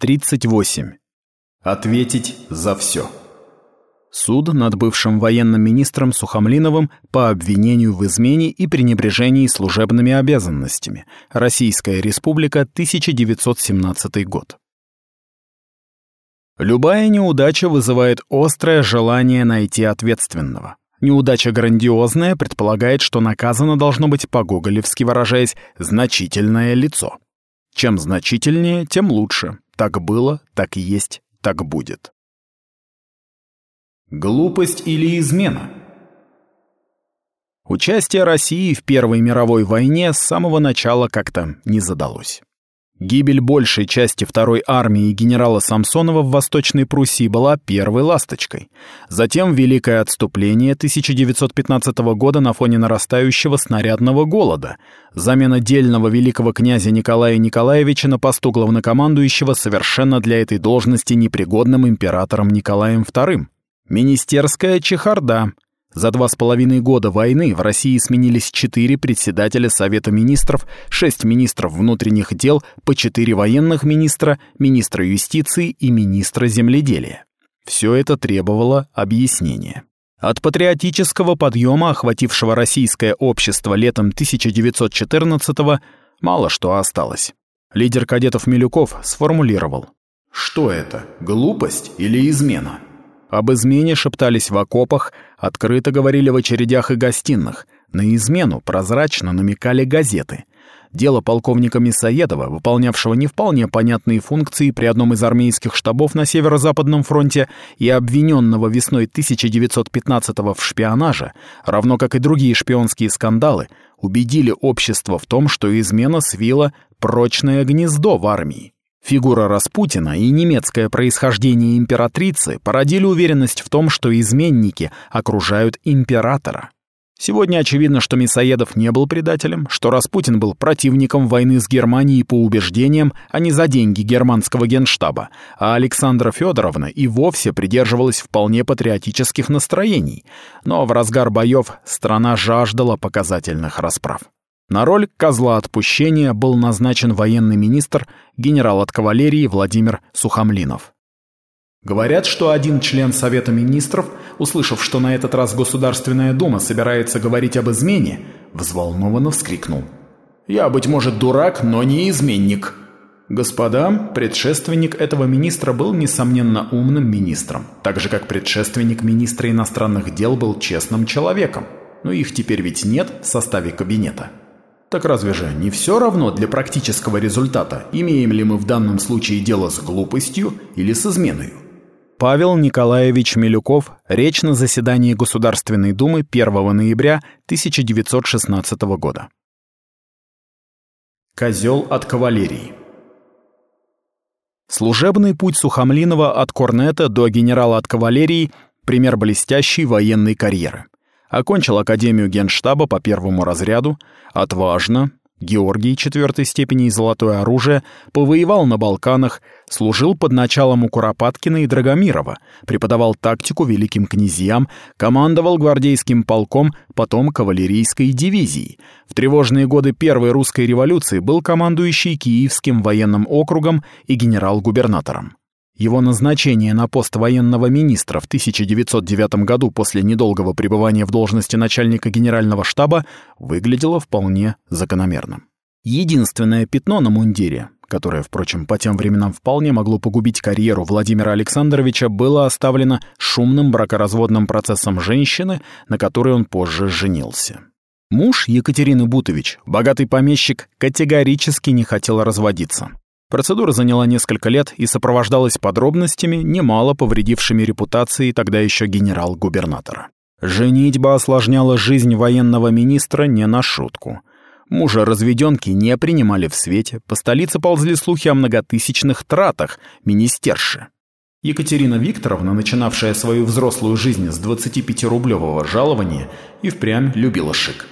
38. Ответить за все. Суд над бывшим военным министром Сухомлиновым по обвинению в измене и пренебрежении служебными обязанностями. Российская Республика, 1917 год. Любая неудача вызывает острое желание найти ответственного. Неудача грандиозная предполагает, что наказано должно быть, по-гоголевски выражаясь, значительное лицо. Чем значительнее, тем лучше. Так было, так есть, так будет. Глупость или измена? Участие России в Первой мировой войне с самого начала как-то не задалось. Гибель большей части второй армии генерала Самсонова в Восточной Пруссии была первой ласточкой. Затем Великое отступление 1915 года на фоне нарастающего снарядного голода, замена дельного великого князя Николая Николаевича на посту главнокомандующего совершенно для этой должности непригодным императором Николаем II. Министерская чехарда — за два с половиной года войны в России сменились четыре председателя Совета министров, шесть министров внутренних дел, по четыре военных министра, министра юстиции и министра земледелия. Все это требовало объяснения. От патриотического подъема, охватившего российское общество летом 1914-го, мало что осталось. Лидер кадетов Милюков сформулировал. «Что это, глупость или измена?» Об измене шептались в окопах, открыто говорили в очередях и гостиных. На измену прозрачно намекали газеты. Дело полковника Мясоедова, выполнявшего не вполне понятные функции при одном из армейских штабов на Северо-Западном фронте и обвиненного весной 1915-го в шпионаже, равно как и другие шпионские скандалы, убедили общество в том, что измена свила прочное гнездо в армии. Фигура Распутина и немецкое происхождение императрицы породили уверенность в том, что изменники окружают императора. Сегодня очевидно, что Мясоедов не был предателем, что Распутин был противником войны с Германией по убеждениям, а не за деньги германского генштаба, а Александра Федоровна и вовсе придерживалась вполне патриотических настроений. Но в разгар боев страна жаждала показательных расправ. На роль козла отпущения был назначен военный министр, генерал от кавалерии Владимир Сухомлинов. Говорят, что один член Совета министров, услышав, что на этот раз Государственная Дума собирается говорить об измене, взволнованно вскрикнул. «Я, быть может, дурак, но не изменник». Господа, предшественник этого министра был, несомненно, умным министром, так же, как предшественник министра иностранных дел был честным человеком. Но их теперь ведь нет в составе кабинета. Так разве же не все равно для практического результата, имеем ли мы в данном случае дело с глупостью или с изменой? Павел Николаевич Милюков. Речь на заседании Государственной Думы 1 ноября 1916 года. Козел от кавалерии. Служебный путь Сухомлинова от корнета до генерала от кавалерии – пример блестящей военной карьеры. Окончил Академию Генштаба по первому разряду, отважно, Георгий четвертой степени и золотое оружие, повоевал на Балканах, служил под началом у Куропаткина и Драгомирова, преподавал тактику великим князьям, командовал гвардейским полком, потом кавалерийской дивизией. В тревожные годы Первой русской революции был командующий Киевским военным округом и генерал-губернатором. Его назначение на пост военного министра в 1909 году после недолгого пребывания в должности начальника генерального штаба выглядело вполне закономерным. Единственное пятно на мундире, которое, впрочем, по тем временам вполне могло погубить карьеру Владимира Александровича, было оставлено шумным бракоразводным процессом женщины, на которой он позже женился. Муж Екатерины Бутович, богатый помещик, категорически не хотел разводиться. Процедура заняла несколько лет и сопровождалась подробностями, немало повредившими репутации тогда еще генерал-губернатора. Женитьба осложняла жизнь военного министра не на шутку. Мужа разведенки не принимали в свете, по столице ползли слухи о многотысячных тратах министерши. Екатерина Викторовна, начинавшая свою взрослую жизнь с 25-рублевого жалования, и впрямь любила шик.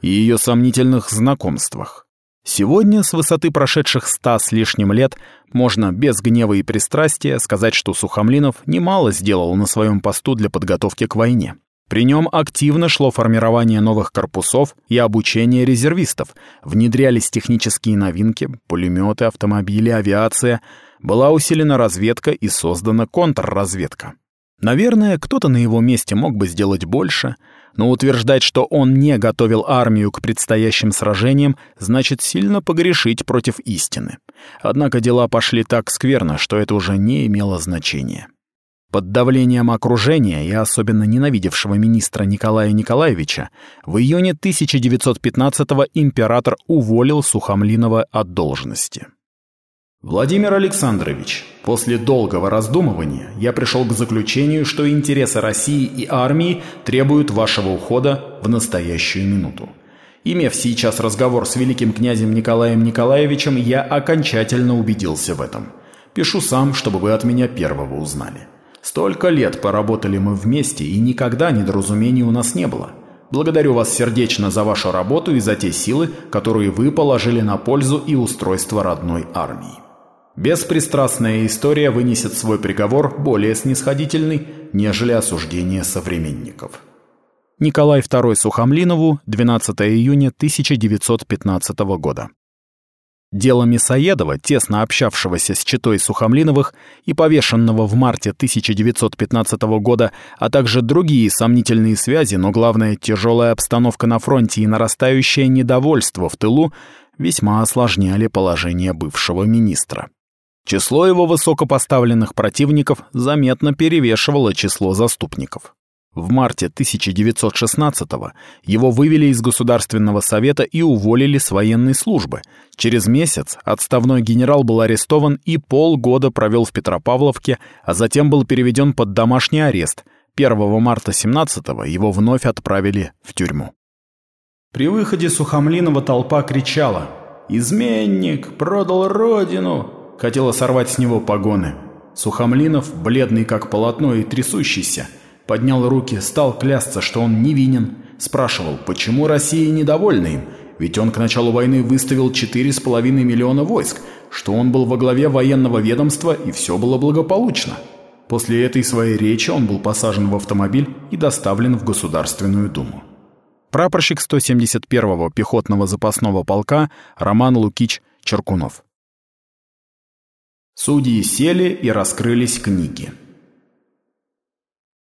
И ее сомнительных знакомствах. Сегодня, с высоты прошедших ста с лишним лет, можно без гнева и пристрастия сказать, что Сухомлинов немало сделал на своем посту для подготовки к войне. При нем активно шло формирование новых корпусов и обучение резервистов, внедрялись технические новинки, пулеметы, автомобили, авиация. Была усилена разведка и создана контрразведка. Наверное, кто-то на его месте мог бы сделать больше, но утверждать, что он не готовил армию к предстоящим сражениям, значит сильно погрешить против истины. Однако дела пошли так скверно, что это уже не имело значения. Под давлением окружения и особенно ненавидевшего министра Николая Николаевича в июне 1915-го император уволил Сухомлинова от должности. Владимир Александрович, после долгого раздумывания я пришел к заключению, что интересы России и армии требуют вашего ухода в настоящую минуту. Имев сейчас разговор с великим князем Николаем Николаевичем, я окончательно убедился в этом. Пишу сам, чтобы вы от меня первого узнали. Столько лет поработали мы вместе, и никогда недоразумений у нас не было. Благодарю вас сердечно за вашу работу и за те силы, которые вы положили на пользу и устройство родной армии. Беспристрастная история вынесет свой приговор более снисходительный, нежели осуждение современников. Николай II Сухомлинову, 12 июня 1915 года. Дело Мясоедова, тесно общавшегося с читой Сухомлиновых и повешенного в марте 1915 года, а также другие сомнительные связи, но главное тяжелая обстановка на фронте и нарастающее недовольство в тылу весьма осложняли положение бывшего министра. Число его высокопоставленных противников заметно перевешивало число заступников. В марте 1916-го его вывели из Государственного совета и уволили с военной службы. Через месяц отставной генерал был арестован и полгода провел в Петропавловке, а затем был переведен под домашний арест. 1 марта 17-го его вновь отправили в тюрьму. При выходе Сухомлинова толпа кричала «Изменник! Продал родину!» Хотела сорвать с него погоны. Сухомлинов, бледный как полотно и трясущийся, поднял руки, стал клясться, что он невинен, спрашивал, почему Россия недовольна им, ведь он к началу войны выставил 4,5 миллиона войск, что он был во главе военного ведомства и все было благополучно. После этой своей речи он был посажен в автомобиль и доставлен в Государственную Думу. Прапорщик 171-го пехотного запасного полка Роман Лукич Черкунов. Судьи сели и раскрылись книги.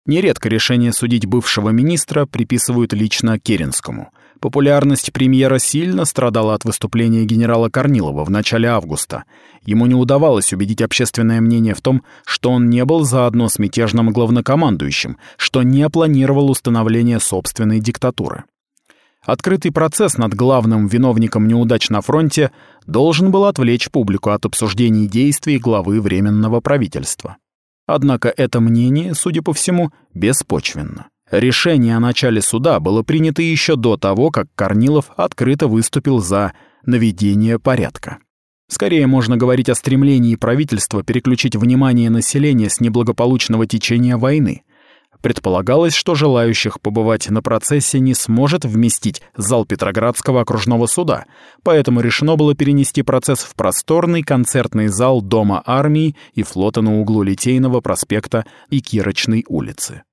Нередко решение судить бывшего министра приписывают лично Керенскому. Популярность премьера сильно страдала от выступления генерала Корнилова в начале августа. Ему не удавалось убедить общественное мнение в том, что он не был заодно с мятежным главнокомандующим, что не планировал установление собственной диктатуры. Открытый процесс над главным виновником неудач на фронте должен был отвлечь публику от обсуждений действий главы Временного правительства. Однако это мнение, судя по всему, беспочвенно. Решение о начале суда было принято еще до того, как Корнилов открыто выступил за наведение порядка. Скорее можно говорить о стремлении правительства переключить внимание населения с неблагополучного течения войны – Предполагалось, что желающих побывать на процессе не сможет вместить зал Петроградского окружного суда, поэтому решено было перенести процесс в просторный концертный зал Дома армии и флота на углу Литейного проспекта и Кирочной улицы.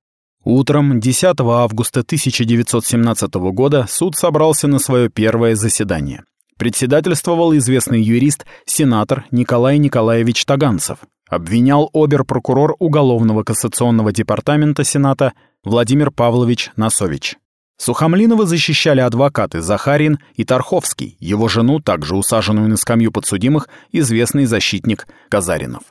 Утром 10 августа 1917 года суд собрался на свое первое заседание. Председательствовал известный юрист, сенатор Николай Николаевич Таганцев, обвинял обер-прокурор Уголовного кассационного департамента Сената Владимир Павлович Носович. Сухомлинова защищали адвокаты Захарин и Тарховский, его жену, также усаженную на скамью подсудимых, известный защитник Казаринов.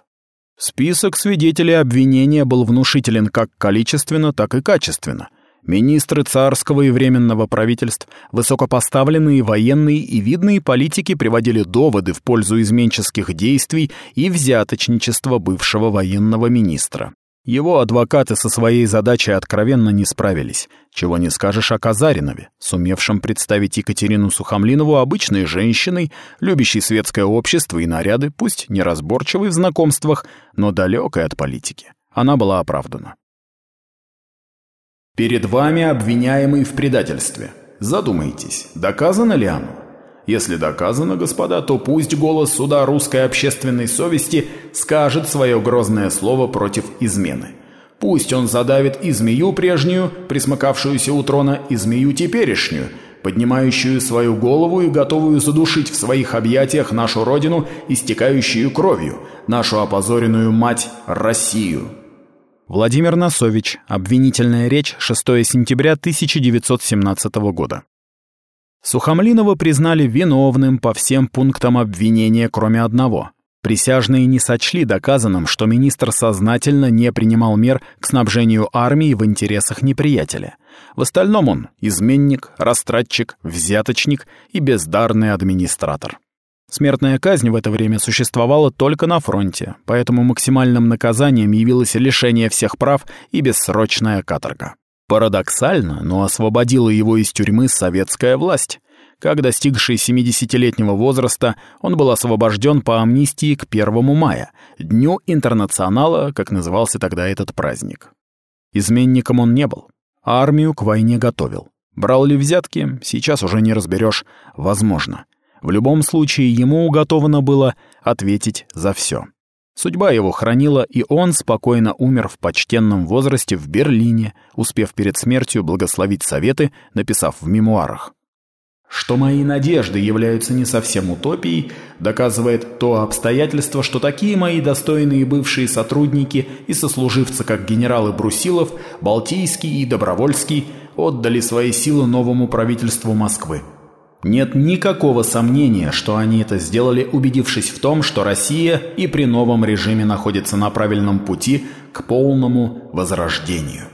Список свидетелей обвинения был внушителен как количественно, так и качественно – Министры царского и временного правительств, высокопоставленные военные и видные политики приводили доводы в пользу изменческих действий и взяточничества бывшего военного министра. Его адвокаты со своей задачей откровенно не справились, чего не скажешь о Казаринове, сумевшем представить Екатерину Сухомлинову обычной женщиной, любящей светское общество и наряды, пусть неразборчивой в знакомствах, но далекой от политики. Она была оправдана. Перед вами обвиняемый в предательстве. Задумайтесь, доказано ли оно? Если доказано, господа, то пусть голос суда русской общественной совести скажет свое грозное слово против измены. Пусть он задавит и змею прежнюю, присмыкавшуюся у трона, и змею теперешнюю, поднимающую свою голову и готовую задушить в своих объятиях нашу родину, истекающую кровью, нашу опозоренную мать Россию. Владимир Носович. Обвинительная речь. 6 сентября 1917 года. Сухомлинова признали виновным по всем пунктам обвинения, кроме одного. Присяжные не сочли доказанным, что министр сознательно не принимал мер к снабжению армии в интересах неприятеля. В остальном он изменник, растратчик, взяточник и бездарный администратор. Смертная казнь в это время существовала только на фронте, поэтому максимальным наказанием явилось лишение всех прав и бессрочная каторга. Парадоксально, но освободила его из тюрьмы советская власть. Как достигший 70-летнего возраста, он был освобожден по амнистии к 1 мая, Дню Интернационала, как назывался тогда этот праздник. Изменником он не был, а армию к войне готовил. Брал ли взятки, сейчас уже не разберешь, возможно. В любом случае ему уготовано было ответить за все. Судьба его хранила, и он спокойно умер в почтенном возрасте в Берлине, успев перед смертью благословить советы, написав в мемуарах. Что мои надежды являются не совсем утопией, доказывает то обстоятельство, что такие мои достойные бывшие сотрудники и сослуживцы, как генералы Брусилов, Балтийский и Добровольский, отдали свои силы новому правительству Москвы. Нет никакого сомнения, что они это сделали, убедившись в том, что Россия и при новом режиме находится на правильном пути к полному возрождению.